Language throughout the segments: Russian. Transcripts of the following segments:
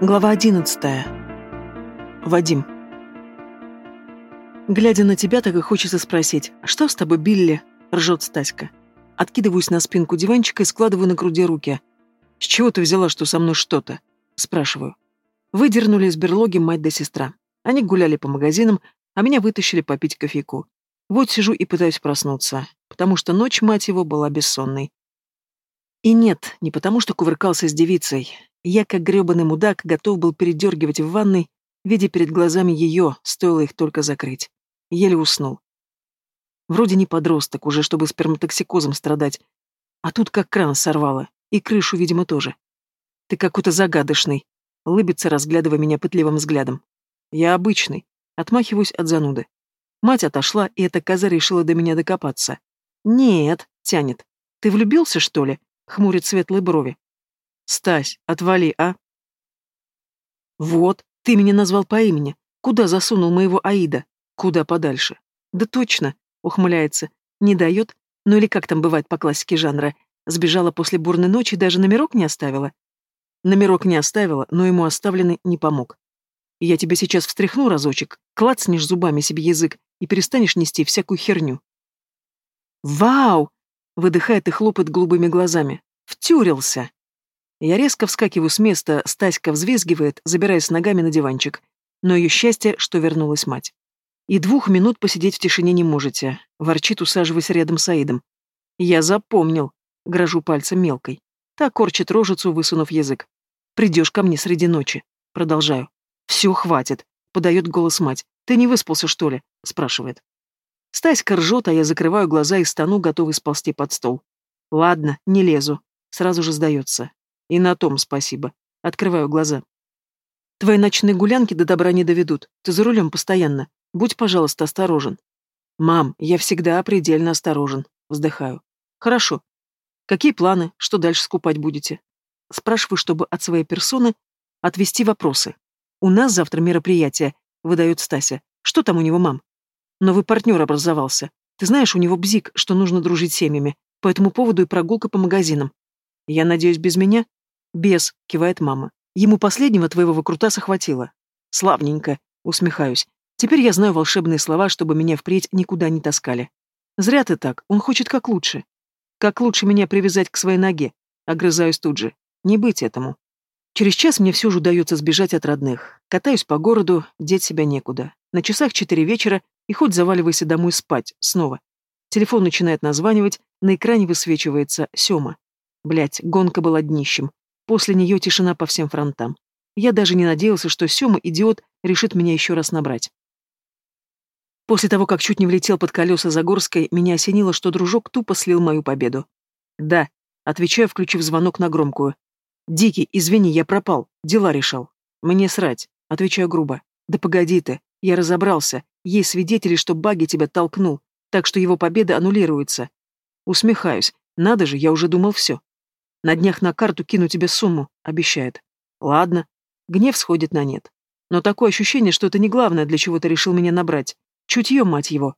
Глава одиннадцатая. Вадим. Глядя на тебя, так и хочется спросить, что с тобой, Билли? Ржет Стаська. Откидываюсь на спинку диванчика и складываю на груди руки. С чего ты взяла, что со мной что-то? Спрашиваю. Выдернули из берлоги мать да сестра. Они гуляли по магазинам, а меня вытащили попить кофейку. Вот сижу и пытаюсь проснуться, потому что ночь, мать его, была бессонной. И нет, не потому что кувыркался с девицей. Я, как грёбаный мудак, готов был передергивать в ванной, видя перед глазами ее, стоило их только закрыть. Еле уснул. Вроде не подросток уже, чтобы сперматоксикозом страдать. А тут как кран сорвало. И крышу, видимо, тоже. Ты какой-то загадочный. Лыбится, разглядывая меня пытливым взглядом. Я обычный. Отмахиваюсь от зануды. Мать отошла, и эта коза решила до меня докопаться. «Нет», — тянет. «Ты влюбился, что ли?» — хмурит светлые брови. «Стась, отвали, а?» «Вот, ты меня назвал по имени. Куда засунул моего Аида? Куда подальше?» «Да точно», — ухмыляется. «Не дает? Ну или как там бывает по классике жанра? Сбежала после бурной ночи, даже номерок не оставила?» Номерок не оставила, но ему оставленный не помог. Я тебя сейчас встряхну разочек, клацнешь зубами себе язык и перестанешь нести всякую херню. «Вау!» — выдыхает и хлопает голубыми глазами. «Втюрился!» Я резко вскакиваю с места, Стаська взвизгивает, забираясь ногами на диванчик. Но ее счастье, что вернулась мать. И двух минут посидеть в тишине не можете, ворчит, усаживаясь рядом с Аидом. Я запомнил, грожу пальцем мелкой. Та корчит рожицу, высунув язык. Придешь ко мне среди ночи. Продолжаю. Все, хватит, подает голос мать. Ты не выспался, что ли? спрашивает. Стаська ржет, а я закрываю глаза и стану, готовый сползти под стол. Ладно, не лезу. Сразу же сдается. И на том спасибо. Открываю глаза. Твои ночные гулянки до добра не доведут. Ты за рулем постоянно. Будь, пожалуйста, осторожен. Мам, я всегда предельно осторожен. Вздыхаю. Хорошо. Какие планы? Что дальше скупать будете? Спрашиваю, чтобы от своей персоны отвести вопросы. У нас завтра мероприятие, выдает Стася. Что там у него, мам? Новый партнер образовался. Ты знаешь, у него бзик, что нужно дружить семьями. По этому поводу и прогулка по магазинам. Я надеюсь, без меня? «Без», — кивает мама. «Ему последнего твоего выкрутаса хватило». «Славненько», — усмехаюсь. «Теперь я знаю волшебные слова, чтобы меня впредь никуда не таскали». «Зря ты так, он хочет как лучше». «Как лучше меня привязать к своей ноге?» Огрызаюсь тут же. «Не быть этому». Через час мне все же удается сбежать от родных. Катаюсь по городу, деть себя некуда. На часах четыре вечера, и хоть заваливайся домой спать, снова. Телефон начинает названивать, на экране высвечивается Сёма. Блять, гонка была днищем. После нее тишина по всем фронтам. Я даже не надеялся, что Сёма, идиот, решит меня еще раз набрать. После того, как чуть не влетел под колеса Загорской, меня осенило, что дружок тупо слил мою победу. «Да», — отвечаю, включив звонок на громкую. «Дикий, извини, я пропал, дела решал». «Мне срать», — отвечаю грубо. «Да погоди ты, я разобрался, есть свидетели, что Баги тебя толкнул, так что его победа аннулируется». Усмехаюсь, надо же, я уже думал все. На днях на карту кину тебе сумму, обещает. Ладно. Гнев сходит на нет. Но такое ощущение, что это не главное, для чего ты решил меня набрать. Чутье, мать его.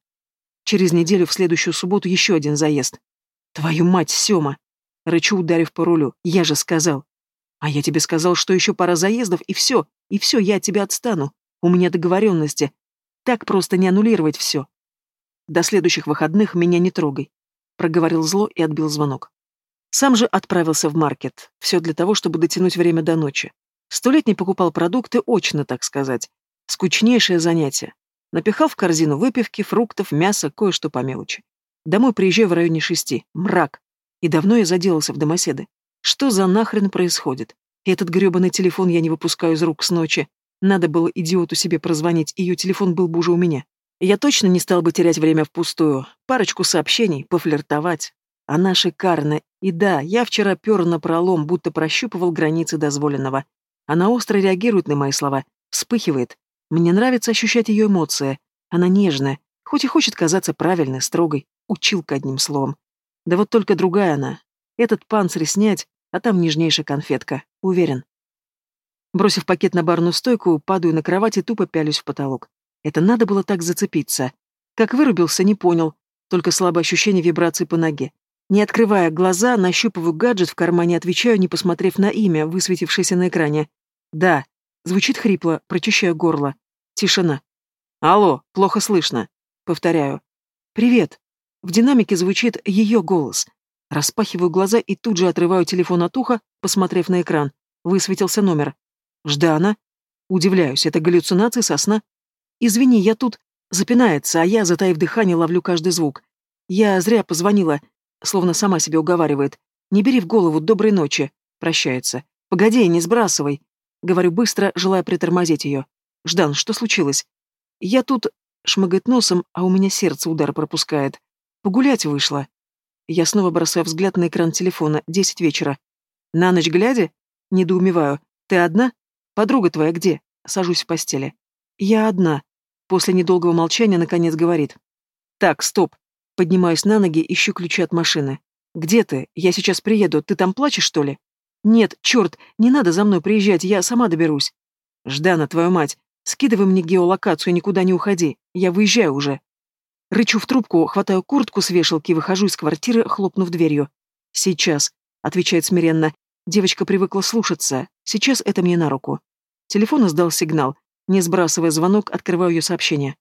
Через неделю в следующую субботу еще один заезд. Твою мать, Сема! Рычу, ударив по рулю. Я же сказал. А я тебе сказал, что еще пара заездов, и все. И все, я от тебя отстану. У меня договоренности. Так просто не аннулировать все. До следующих выходных меня не трогай. Проговорил зло и отбил звонок. Сам же отправился в маркет. Все для того, чтобы дотянуть время до ночи. Столетний покупал продукты очно, так сказать. Скучнейшее занятие. Напихал в корзину выпивки, фруктов, мяса, кое-что по мелочи. Домой приезжаю в районе шести. Мрак. И давно я заделался в домоседы. Что за нахрен происходит? Этот грёбаный телефон я не выпускаю из рук с ночи. Надо было идиоту себе прозвонить, ее телефон был бы уже у меня. Я точно не стал бы терять время впустую. Парочку сообщений, пофлиртовать. Она шикарна, и да, я вчера пер на пролом, будто прощупывал границы дозволенного. Она остро реагирует на мои слова, вспыхивает. Мне нравится ощущать ее эмоции. Она нежная, хоть и хочет казаться правильной, строгой, училка одним словом. Да вот только другая она. Этот панцирь снять, а там нежнейшая конфетка, уверен. Бросив пакет на барную стойку, падаю на кровать и тупо пялюсь в потолок. Это надо было так зацепиться. Как вырубился, не понял, только слабое ощущение вибрации по ноге. Не открывая глаза, нащупываю гаджет в кармане, отвечаю, не посмотрев на имя, высветившееся на экране. «Да», Звучит хрипло, прочищая горло. Тишина. «Алло, плохо слышно». Повторяю. «Привет». В динамике звучит ее голос. Распахиваю глаза и тут же отрываю телефон от уха, посмотрев на экран. Высветился номер. «Ждана?» Удивляюсь, это галлюцинации со сна? «Извини, я тут...» Запинается, а я, затаив дыхание, ловлю каждый звук. Я зря позвонила, словно сама себе уговаривает. «Не бери в голову, доброй ночи». Прощается. «Погоди, не сбрасывай». Говорю быстро, желая притормозить ее. «Ждан, что случилось?» «Я тут...» Шмыгает носом, а у меня сердце удар пропускает. «Погулять вышла». Я снова бросаю взгляд на экран телефона. Десять вечера. «На ночь глядя?» Недоумеваю. «Ты одна? Подруга твоя где?» Сажусь в постели. «Я одна». После недолгого молчания наконец говорит. «Так, стоп». Поднимаюсь на ноги, ищу ключи от машины. «Где ты? Я сейчас приеду. Ты там плачешь, что ли?» «Нет, черт, не надо за мной приезжать, я сама доберусь». «Ждана, твою мать, скидывай мне геолокацию никуда не уходи. Я выезжаю уже». Рычу в трубку, хватаю куртку с вешалки и выхожу из квартиры, хлопнув дверью. «Сейчас», — отвечает смиренно. Девочка привыкла слушаться. Сейчас это мне на руку. Телефон издал сигнал. Не сбрасывая звонок, открываю ее сообщение.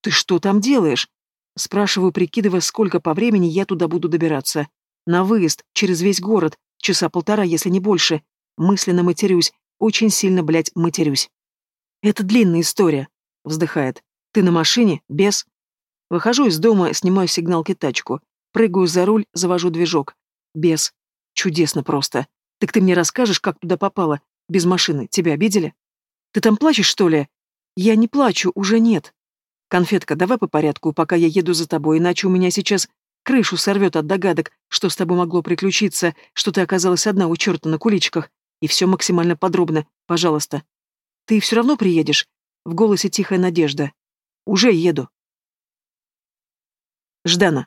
«Ты что там делаешь?» Спрашиваю, прикидывая, сколько по времени я туда буду добираться. На выезд, через весь город, часа полтора, если не больше. Мысленно матерюсь, очень сильно, блядь, матерюсь. «Это длинная история», — вздыхает. «Ты на машине? Без?» Выхожу из дома, снимаю сигналки тачку. Прыгаю за руль, завожу движок. Без. Чудесно просто. Так ты мне расскажешь, как туда попала? Без машины. Тебя обидели? Ты там плачешь, что ли? Я не плачу, уже нет. Конфетка, давай по порядку, пока я еду за тобой, иначе у меня сейчас Крышу сорвет от догадок, что с тобой могло приключиться, что ты оказалась одна у черта на куличках. И все максимально подробно, пожалуйста. Ты все равно приедешь? В голосе тихая надежда. Уже еду. Ждана.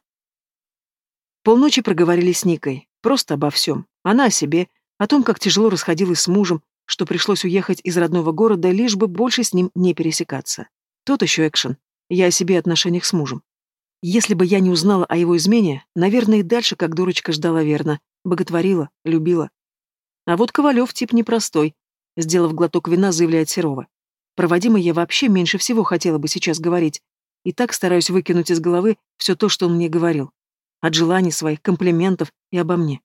Полночи проговорили с Никой. Просто обо всем. Она о себе, о том, как тяжело расходилась с мужем, что пришлось уехать из родного города, лишь бы больше с ним не пересекаться. Тот еще экшен. Я о себе и отношениях с мужем. Если бы я не узнала о его измене, наверное, и дальше, как дурочка, ждала верно, боготворила, любила. А вот Ковалев тип непростой, сделав глоток вина, заявляет Серова. Проводимой я вообще меньше всего хотела бы сейчас говорить, и так стараюсь выкинуть из головы все то, что он мне говорил. От желаний своих, комплиментов и обо мне.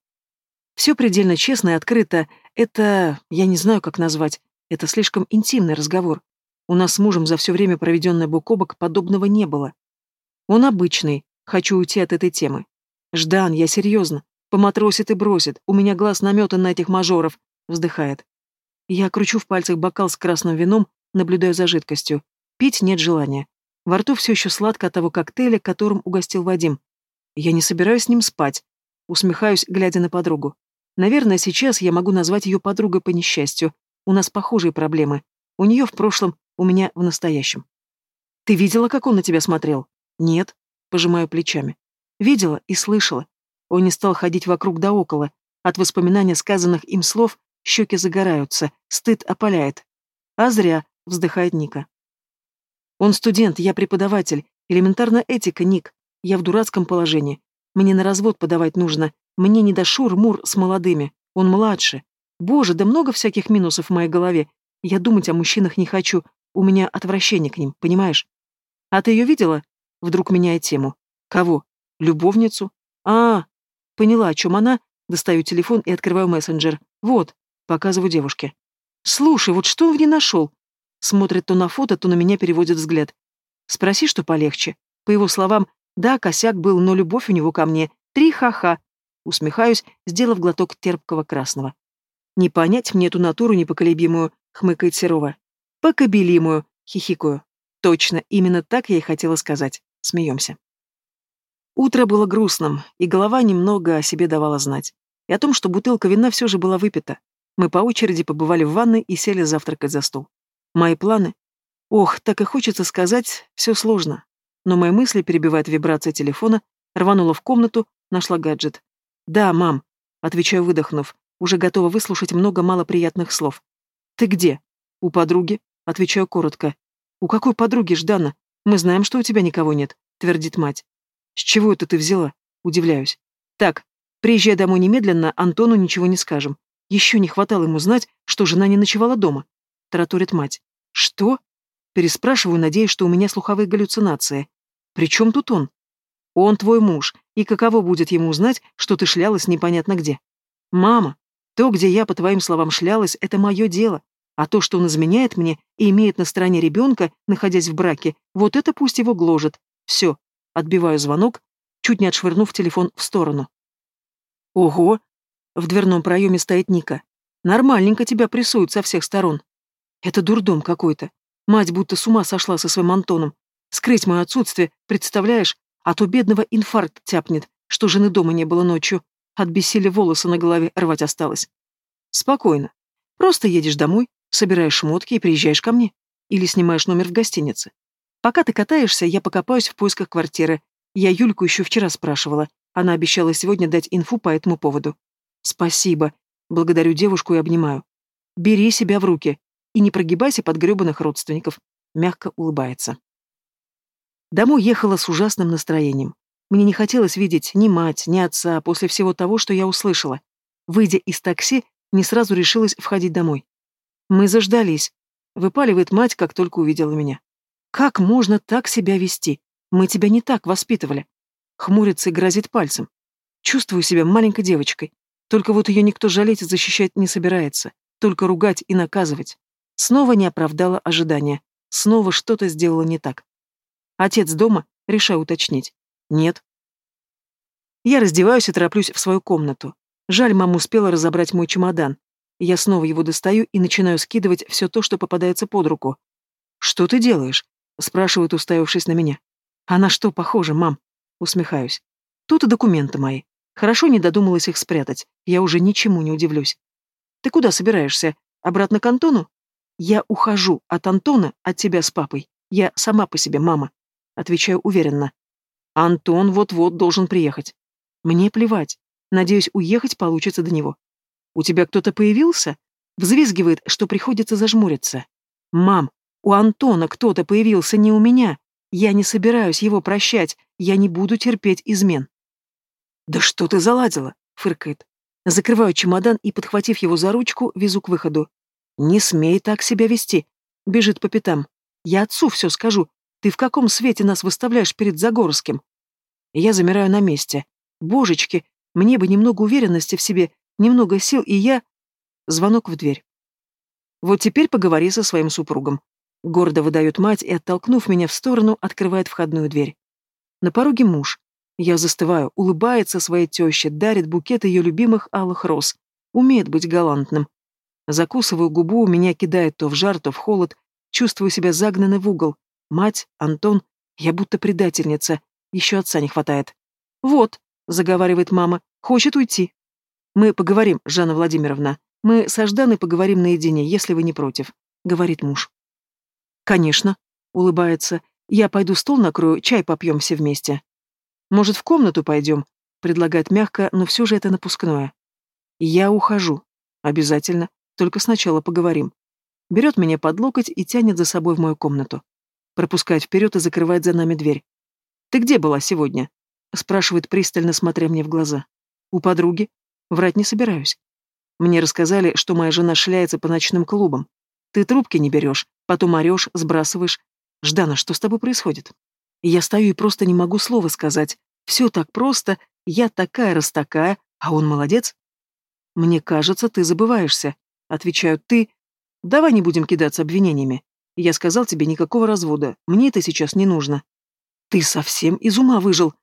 Все предельно честно и открыто. Это... я не знаю, как назвать. Это слишком интимный разговор. У нас с мужем за все время, проведенное бок о бок, подобного не было. Он обычный. Хочу уйти от этой темы. Ждан, я серьезно. Поматросит и бросит. У меня глаз наметан на этих мажоров. Вздыхает. Я кручу в пальцах бокал с красным вином, наблюдаю за жидкостью. Пить нет желания. Во рту все еще сладко от того коктейля, которым угостил Вадим. Я не собираюсь с ним спать. Усмехаюсь, глядя на подругу. Наверное, сейчас я могу назвать ее подругой по несчастью. У нас похожие проблемы. У нее в прошлом, у меня в настоящем. Ты видела, как он на тебя смотрел? Нет, пожимаю плечами. Видела и слышала. Он не стал ходить вокруг да около. От воспоминания сказанных им слов щеки загораются, стыд опаляет. А зря, вздыхает Ника. Он студент, я преподаватель. Элементарная этика, Ник. Я в дурацком положении. Мне на развод подавать нужно. Мне не до шур-мур с молодыми. Он младше. Боже, да много всяких минусов в моей голове. Я думать о мужчинах не хочу. У меня отвращение к ним, понимаешь? А ты ее видела? Вдруг меняет тему. Кого? Любовницу? А, поняла, о чем она. Достаю телефон и открываю мессенджер. Вот, показываю девушке. Слушай, вот что он в ней нашел? Смотрит то на фото, то на меня переводит взгляд. Спроси, что полегче. По его словам, да, косяк был, но любовь у него ко мне. Три ха-ха. Усмехаюсь, сделав глоток терпкого красного. Не понять мне эту натуру непоколебимую, хмыкает Серова. Покобелимую, хихикаю. Точно, именно так я и хотела сказать. Смеемся. Утро было грустным, и голова немного о себе давала знать. И о том, что бутылка вина все же была выпита. Мы по очереди побывали в ванной и сели завтракать за стол. Мои планы? Ох, так и хочется сказать, все сложно. Но мои мысли перебивает вибрация телефона, рванула в комнату, нашла гаджет. «Да, мам», — отвечаю, выдохнув, уже готова выслушать много малоприятных слов. «Ты где?» «У подруги», — отвечаю коротко. «У какой подруги, Ждана? «Мы знаем, что у тебя никого нет», — твердит мать. «С чего это ты взяла?» — удивляюсь. «Так, приезжай домой немедленно, Антону ничего не скажем. Еще не хватало ему знать, что жена не ночевала дома. тараторит мать. Что? Переспрашиваю, надеясь, что у меня слуховые галлюцинации. При чем тут он? Он твой муж, и каково будет ему узнать, что ты шлялась непонятно где? Мама, то, где я, по твоим словам, шлялась, это мое дело. А то, что он изменяет мне и имеет на стороне ребенка, находясь в браке, вот это пусть его гложет. Все. Отбиваю звонок, чуть не отшвырнув телефон в сторону. Ого! В дверном проеме стоит Ника. Нормальненько тебя прессуют со всех сторон. Это дурдом какой-то. Мать будто с ума сошла со своим Антоном. Скрыть мое отсутствие, представляешь? А то бедного инфаркт тяпнет, что жены дома не было ночью. От бессилия волосы на голове рвать осталось. Спокойно. Просто едешь домой, собираешь шмотки и приезжаешь ко мне. Или снимаешь номер в гостинице. Пока ты катаешься, я покопаюсь в поисках квартиры. Я Юльку еще вчера спрашивала. Она обещала сегодня дать инфу по этому поводу. Спасибо. Благодарю девушку и обнимаю. Бери себя в руки. И не прогибайся под гребаных родственников. Мягко улыбается. Домой ехала с ужасным настроением. Мне не хотелось видеть ни мать, ни отца после всего того, что я услышала. Выйдя из такси, не сразу решилась входить домой. Мы заждались. Выпаливает мать, как только увидела меня. Как можно так себя вести? Мы тебя не так воспитывали. Хмурится и грозит пальцем. Чувствую себя маленькой девочкой. Только вот ее никто жалеть и защищать не собирается. Только ругать и наказывать. Снова не оправдала ожидания. Снова что-то сделала не так. Отец дома? Решаю уточнить. Нет. Я раздеваюсь и тороплюсь в свою комнату. Жаль, мама успела разобрать мой чемодан. Я снова его достаю и начинаю скидывать все то, что попадается под руку. «Что ты делаешь?» — спрашивает, уставившись на меня. «А на что похоже, мам?» — усмехаюсь. «Тут и документы мои. Хорошо не додумалась их спрятать. Я уже ничему не удивлюсь. Ты куда собираешься? Обратно к Антону? Я ухожу от Антона, от тебя с папой. Я сама по себе мама. Отвечаю уверенно. Антон вот-вот должен приехать. Мне плевать. Надеюсь, уехать получится до него. У тебя кто-то появился? Взвизгивает, что приходится зажмуриться. Мам, у Антона кто-то появился не у меня. Я не собираюсь его прощать. Я не буду терпеть измен. Да что ты заладила? Фыркает. Закрываю чемодан и, подхватив его за ручку, везу к выходу. Не смей так себя вести. Бежит по пятам. Я отцу все скажу. Ты в каком свете нас выставляешь перед Загорским? Я замираю на месте. Божечки, мне бы немного уверенности в себе, немного сил, и я... Звонок в дверь. Вот теперь поговори со своим супругом. Гордо выдает мать и, оттолкнув меня в сторону, открывает входную дверь. На пороге муж. Я застываю, улыбается своей теще, дарит букет ее любимых алых роз. Умеет быть галантным. Закусываю губу, меня кидает то в жар, то в холод. Чувствую себя загнанной в угол. Мать, Антон, я будто предательница. Еще отца не хватает. Вот, заговаривает мама, хочет уйти. Мы поговорим, Жанна Владимировна. Мы со Жданой поговорим наедине, если вы не против, говорит муж. Конечно, улыбается. Я пойду стол накрою, чай попьем все вместе. Может, в комнату пойдем? Предлагает мягко, но все же это напускное. Я ухожу. Обязательно. Только сначала поговорим. Берет меня под локоть и тянет за собой в мою комнату пропускает вперед и закрывает за нами дверь. «Ты где была сегодня?» — спрашивает пристально, смотря мне в глаза. «У подруги. Врать не собираюсь. Мне рассказали, что моя жена шляется по ночным клубам. Ты трубки не берешь, потом орешь, сбрасываешь. Ждана, что с тобой происходит?» я стою и просто не могу слова сказать. Все так просто, я такая раз такая, а он молодец. «Мне кажется, ты забываешься», — отвечают ты. «Давай не будем кидаться обвинениями. Я сказал тебе никакого развода. Мне это сейчас не нужно. Ты совсем из ума выжил.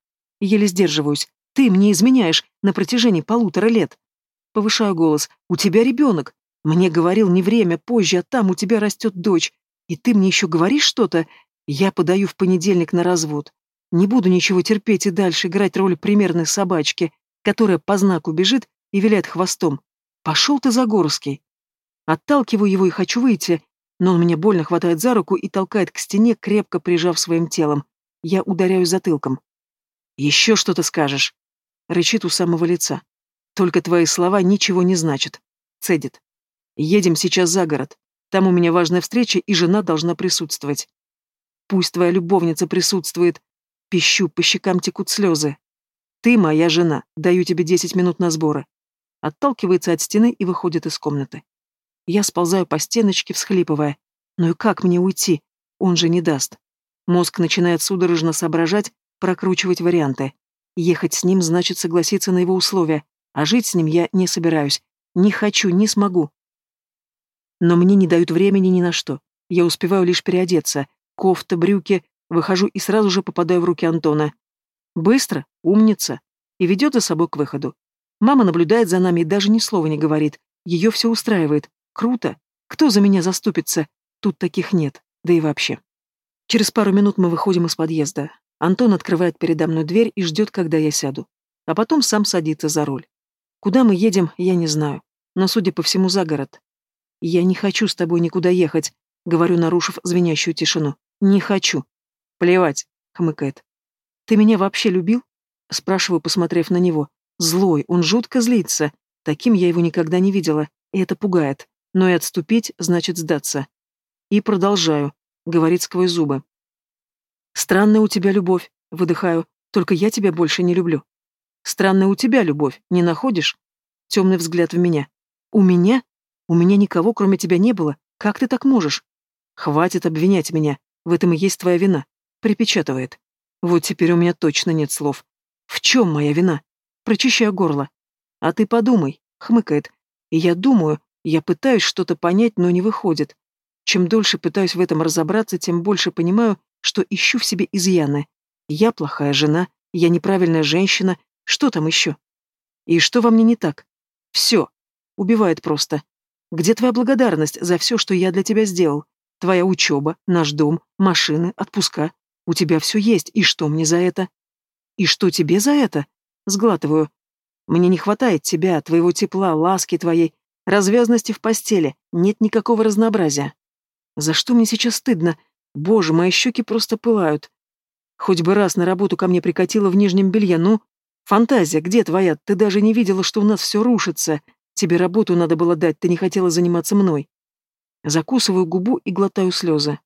Еле сдерживаюсь. Ты мне изменяешь на протяжении полутора лет. Повышаю голос. У тебя ребенок. Мне говорил не время, позже, а там у тебя растет дочь. И ты мне еще говоришь что-то? Я подаю в понедельник на развод. Не буду ничего терпеть и дальше играть роль примерной собачки, которая по знаку бежит и виляет хвостом. Пошел ты, Загорский. Отталкиваю его и хочу выйти, но он меня больно хватает за руку и толкает к стене, крепко прижав своим телом. Я ударяю затылком. «Еще что-то скажешь?» Рычит у самого лица. «Только твои слова ничего не значат», — цедит. «Едем сейчас за город. Там у меня важная встреча, и жена должна присутствовать». «Пусть твоя любовница присутствует». Пищу, по щекам текут слезы. «Ты моя жена. Даю тебе десять минут на сборы». Отталкивается от стены и выходит из комнаты. Я сползаю по стеночке, всхлипывая. Ну и как мне уйти? Он же не даст. Мозг начинает судорожно соображать, прокручивать варианты. Ехать с ним значит согласиться на его условия, а жить с ним я не собираюсь. Не хочу, не смогу. Но мне не дают времени ни на что. Я успеваю лишь переодеться. Кофта, брюки. Выхожу и сразу же попадаю в руки Антона. Быстро, умница. И ведет за собой к выходу. Мама наблюдает за нами и даже ни слова не говорит. Ее все устраивает. Круто. Кто за меня заступится? Тут таких нет. Да и вообще. Через пару минут мы выходим из подъезда. Антон открывает передо мной дверь и ждет, когда я сяду. А потом сам садится за руль. Куда мы едем, я не знаю. Но, судя по всему, за город. Я не хочу с тобой никуда ехать, говорю, нарушив звенящую тишину. Не хочу. Плевать, хмыкает. Ты меня вообще любил? Спрашиваю, посмотрев на него. Злой, он жутко злится. Таким я его никогда не видела, и это пугает. Но и отступить значит сдаться. И продолжаю, говорит сквозь зубы. Странная у тебя любовь, выдыхаю, только я тебя больше не люблю. Странная у тебя любовь, не находишь? Темный взгляд в меня. У меня? У меня никого, кроме тебя, не было. Как ты так можешь? Хватит обвинять меня. В этом и есть твоя вина. Припечатывает. Вот теперь у меня точно нет слов. В чем моя вина? Прочищаю горло. А ты подумай, хмыкает. Я думаю, я пытаюсь что-то понять, но не выходит. Чем дольше пытаюсь в этом разобраться, тем больше понимаю, что ищу в себе изъяны. Я плохая жена, я неправильная женщина, что там еще? И что во мне не так? Все. Убивает просто. Где твоя благодарность за все, что я для тебя сделал? Твоя учеба, наш дом, машины, отпуска. У тебя все есть, и что мне за это? И что тебе за это? Сглатываю. Мне не хватает тебя, твоего тепла, ласки твоей, развязности в постели, нет никакого разнообразия. За что мне сейчас стыдно? Боже, мои щеки просто пылают. Хоть бы раз на работу ко мне прикатила в нижнем белье, ну? Фантазия, где твоя? Ты даже не видела, что у нас все рушится. Тебе работу надо было дать, ты не хотела заниматься мной. Закусываю губу и глотаю слезы.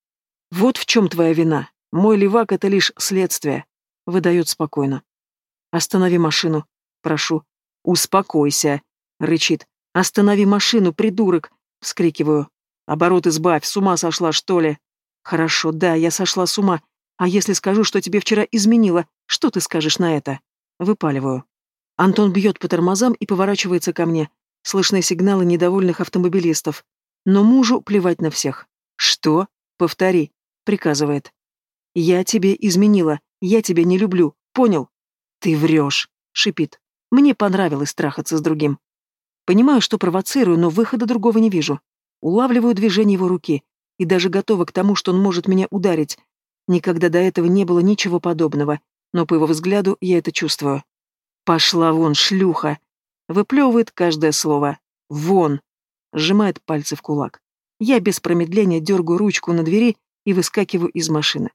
Вот в чем твоя вина. Мой левак — это лишь следствие. Выдает спокойно. Останови машину. Прошу. Успокойся. Рычит. Останови машину, придурок. Вскрикиваю. Оборот избавь, с ума сошла, что ли? Хорошо, да, я сошла с ума. А если скажу, что тебе вчера изменила, что ты скажешь на это? Выпаливаю. Антон бьет по тормозам и поворачивается ко мне. Слышны сигналы недовольных автомобилистов. Но мужу плевать на всех. «Что? Повтори», — приказывает. «Я тебе изменила. Я тебя не люблю. Понял?» «Ты врешь», — шипит. «Мне понравилось трахаться с другим». Понимаю, что провоцирую, но выхода другого не вижу. Улавливаю движение его руки и даже готова к тому, что он может меня ударить. Никогда до этого не было ничего подобного, но по его взгляду я это чувствую. «Пошла вон, шлюха!» Выплевывает каждое слово. «Вон!» Сжимает пальцы в кулак. Я без промедления дергаю ручку на двери и выскакиваю из машины.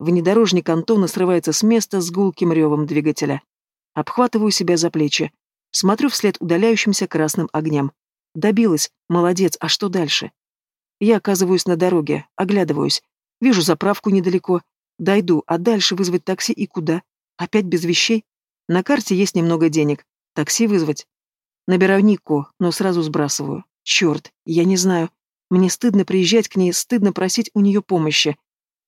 Внедорожник Антона срывается с места с гулким ревом двигателя. Обхватываю себя за плечи. Смотрю вслед удаляющимся красным огням. Добилась. Молодец. А что дальше? Я оказываюсь на дороге, оглядываюсь. Вижу заправку недалеко. Дойду, а дальше вызвать такси и куда? Опять без вещей? На карте есть немного денег. Такси вызвать? Набираю Нику, но сразу сбрасываю. Черт, я не знаю. Мне стыдно приезжать к ней, стыдно просить у нее помощи.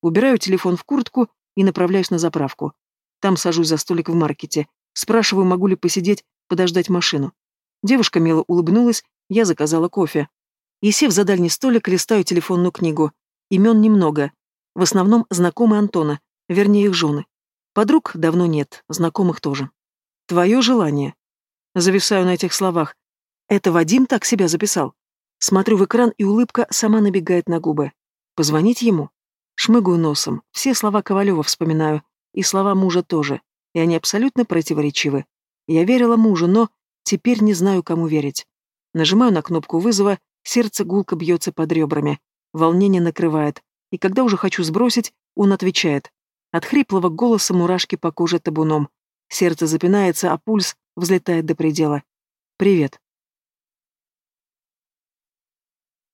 Убираю телефон в куртку и направляюсь на заправку. Там сажусь за столик в маркете. Спрашиваю, могу ли посидеть, подождать машину. Девушка мило улыбнулась, я заказала кофе. И, сев за дальний столик, листаю телефонную книгу. Имен немного. В основном знакомые Антона, вернее их жены. Подруг давно нет, знакомых тоже. Твое желание. Зависаю на этих словах. Это Вадим так себя записал? Смотрю в экран, и улыбка сама набегает на губы. Позвонить ему? Шмыгаю носом. Все слова Ковалева вспоминаю. И слова мужа тоже. И они абсолютно противоречивы. Я верила мужу, но теперь не знаю, кому верить. Нажимаю на кнопку вызова Сердце гулко бьется под ребрами. Волнение накрывает. И когда уже хочу сбросить, он отвечает. От хриплого голоса мурашки по коже табуном. Сердце запинается, а пульс взлетает до предела. «Привет».